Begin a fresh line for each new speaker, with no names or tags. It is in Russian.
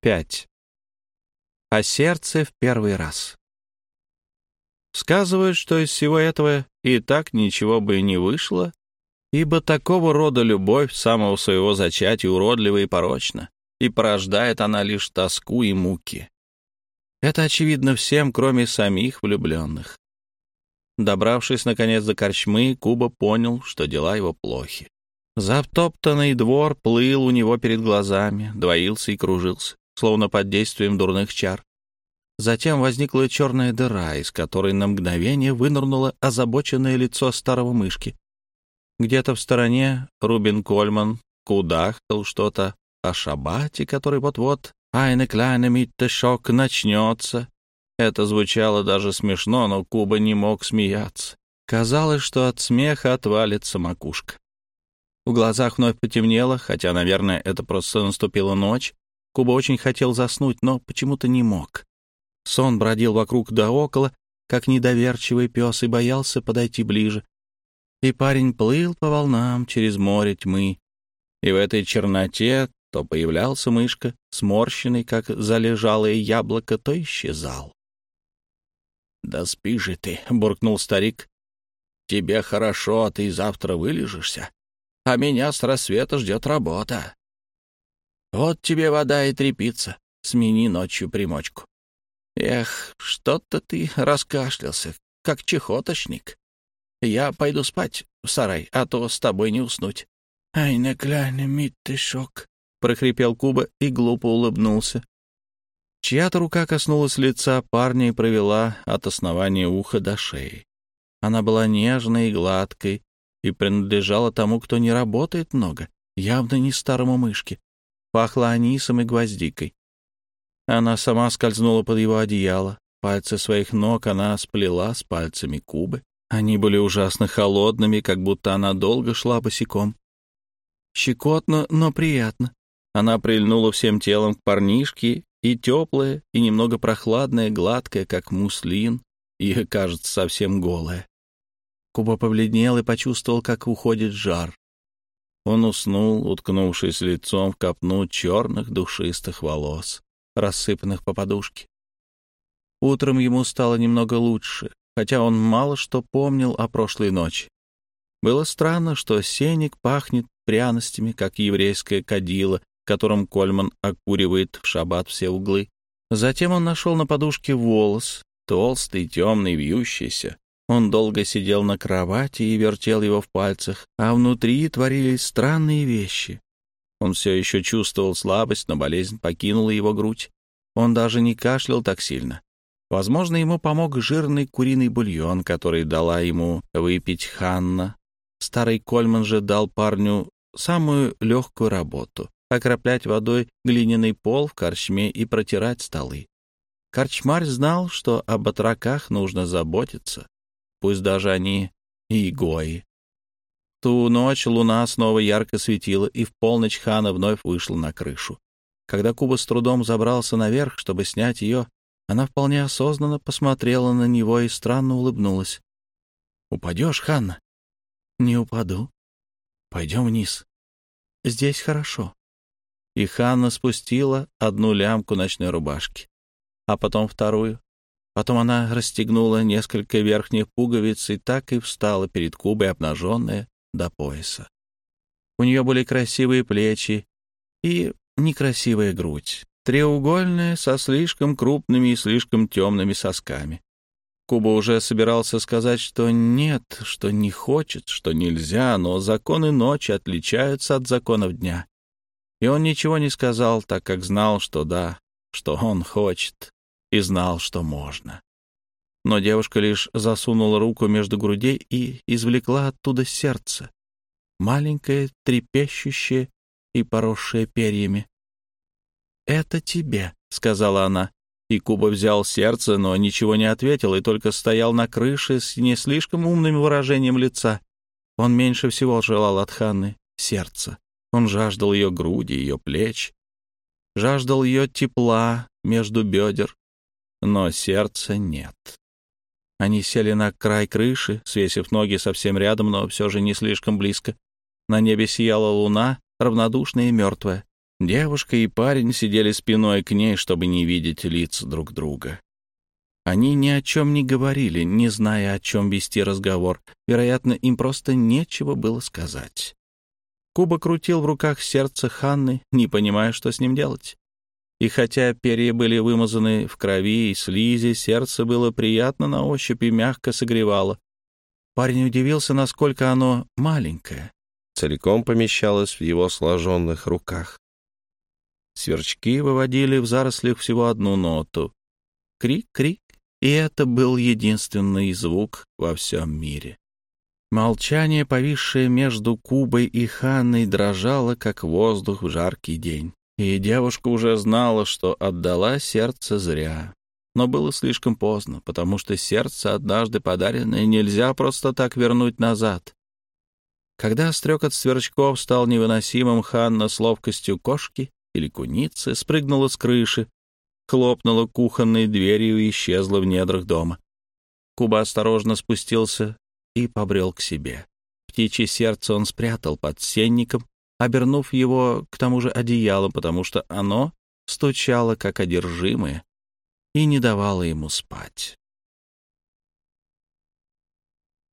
5. О сердце в первый раз. Сказывают, что из всего этого и так ничего бы и не вышло, ибо такого рода любовь самого своего зачатия уродлива и порочна, и порождает она лишь тоску и муки. Это очевидно всем, кроме самих влюбленных. Добравшись, наконец, до корчмы, Куба понял, что дела его плохи. Затоптанный двор плыл у него перед глазами, двоился и кружился, словно под действием дурных чар. Затем возникла черная дыра, из которой на мгновение вынырнуло озабоченное лицо старого мышки. Где-то в стороне Рубин Кольман кудахтал что-то о шабате, который вот-вот «Айне кляйне митте шок» начнется. Это звучало даже смешно, но Куба не мог смеяться. Казалось, что от смеха отвалится макушка. В глазах вновь потемнело, хотя, наверное, это просто наступила ночь. Куба очень хотел заснуть, но почему-то не мог. Сон бродил вокруг да около, как недоверчивый пес, и боялся подойти ближе. И парень плыл по волнам через море тьмы. И в этой черноте то появлялся мышка, сморщенный, как залежалое яблоко, то исчезал. «Да спи же ты», — буркнул старик. «Тебе хорошо, а ты завтра вылежишься а меня с рассвета ждет работа. Вот тебе вода и трепица, смени ночью примочку. Эх, что-то ты раскашлялся, как чехоточник. Я пойду спать в сарай, а то с тобой не уснуть. — Ай, на кляне митты шок, — прохрипел Куба и глупо улыбнулся. Чья-то рука коснулась лица парня и провела от основания уха до шеи. Она была нежной и гладкой, и принадлежала тому, кто не работает много, явно не старому мышке. Пахло анисом и гвоздикой. Она сама скользнула под его одеяло. Пальцы своих ног она сплела с пальцами кубы. Они были ужасно холодными, как будто она долго шла босиком. Щекотно, но приятно. Она прильнула всем телом к парнишке, и теплая, и немного прохладная, гладкая, как муслин, и, кажется, совсем голая. Куба побледнел и почувствовал, как уходит жар. Он уснул, уткнувшись лицом в копну черных душистых волос, рассыпанных по подушке. Утром ему стало немного лучше, хотя он мало что помнил о прошлой ночи. Было странно, что сеник пахнет пряностями, как еврейское кадило, которым Кольман окуривает в шаббат все углы. Затем он нашел на подушке волос, толстый, темный, вьющийся, он долго сидел на кровати и вертел его в пальцах, а внутри творились странные вещи. Он все еще чувствовал слабость, но болезнь покинула его грудь. Он даже не кашлял так сильно. Возможно, ему помог жирный куриный бульон, который дала ему выпить Ханна. Старый Кольман же дал парню самую легкую работу — окроплять водой глиняный пол в корчме и протирать столы. Корчмарь знал, что об отроках нужно заботиться, пусть даже они и гои. Ту ночь луна снова ярко светила, и в полночь Хана вновь вышла на крышу. Когда Куба с трудом забрался наверх, чтобы снять ее, она вполне осознанно посмотрела на него и странно улыбнулась. «Упадешь, Ханна?» «Не упаду. Пойдем вниз. Здесь хорошо». И Ханна спустила одну лямку ночной рубашки, а потом вторую, Потом она расстегнула несколько верхних пуговиц и так и встала перед Кубой, обнаженная до пояса. У нее были красивые плечи и некрасивая грудь, треугольная, со слишком крупными и слишком темными сосками. Куба уже собирался сказать, что нет, что не хочет, что нельзя, но законы ночи отличаются от законов дня. И он ничего не сказал, так как знал, что да, что он хочет и знал, что можно. Но девушка лишь засунула руку между грудей и извлекла оттуда сердце, маленькое, трепещущее и поросшее перьями. «Это тебе», — сказала она. И Куба взял сердце, но ничего не ответил и только стоял на крыше с не слишком умным выражением лица. Он меньше всего желал от Ханны сердца. Он жаждал ее груди, ее плеч, жаждал ее тепла между бедер, но сердца нет. Они сели на край крыши, свесив ноги совсем рядом, но все же не слишком близко. На небе сияла луна, равнодушная и мертвая. Девушка и парень сидели спиной к ней, чтобы не видеть лиц друг друга. Они ни о чем не говорили, не зная, о чем вести разговор. Вероятно, им просто нечего было сказать. Куба крутил в руках сердце Ханны, не понимая, что с ним делать. И хотя перья были вымазаны в крови и слизи, сердце было приятно на ощупь и мягко согревало. Парень удивился, насколько оно маленькое.
Целиком помещалось в его сложенных руках.
Сверчки выводили в зарослях всего одну ноту. Крик-крик, и это был единственный звук во всем мире. Молчание, повисшее между Кубой и Ханной, дрожало, как воздух в жаркий день. И девушка уже знала, что отдала сердце зря. Но было слишком поздно, потому что сердце, однажды подаренное, нельзя просто так вернуть назад. Когда стрекот сверчков стал невыносимым, Ханна с ловкостью кошки или куницы, спрыгнула с крыши, хлопнула кухонной дверью и исчезла в недрах дома. Куба осторожно спустился и побрел к себе. Птичье сердце он спрятал под сенником, обернув его к тому же одеялом, потому что оно стучало как одержимое и не давало ему спать.